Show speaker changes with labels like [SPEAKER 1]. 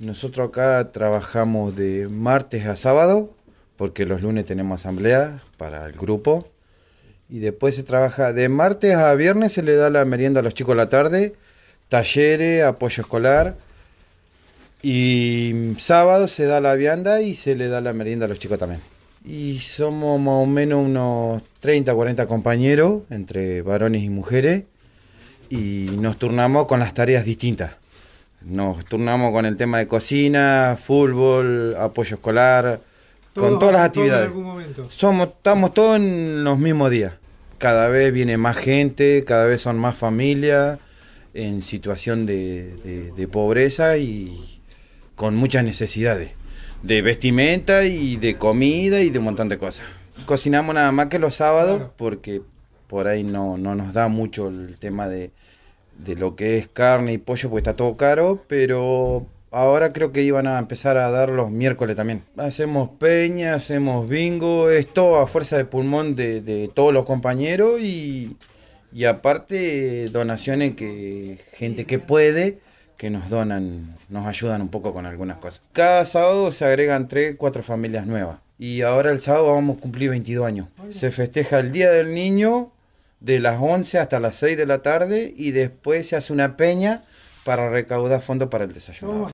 [SPEAKER 1] Nosotros acá trabajamos de martes a sábado, porque los lunes tenemos asamblea para el grupo. Y después se trabaja de martes a viernes, se le da la merienda a los chicos a la tarde, talleres, apoyo escolar. Y sábado se da la vianda y se le da la merienda a los chicos también. Y somos más o menos unos 30, 40 compañeros, entre varones y mujeres, y nos turnamos con las tareas distintas. Nos turnamos con el tema de cocina, fútbol, apoyo escolar, con todas las actividades. Somos, estamos todos en los mismos días. Cada vez viene más gente, cada vez son más familias en situación de, de pobreza y con muchas necesidades de vestimenta y de comida y de un montón de cosas. Cocinamos nada más que los sábados porque por ahí no, no nos da mucho el tema de, de lo que es carne y pollo porque está todo caro, pero ahora creo que iban a empezar a dar los miércoles también. Hacemos peña, hacemos bingo, es todo a fuerza de pulmón de, de todos los compañeros y, y aparte donaciones que gente que puede que nos donan, nos ayudan un poco con algunas cosas. Cada sábado se agregan 3, 4 familias nuevas. Y ahora el sábado vamos a cumplir 22 años. Se festeja el Día del Niño de las 11 hasta las 6 de la tarde y después se hace una peña para recaudar fondos para el desayuno.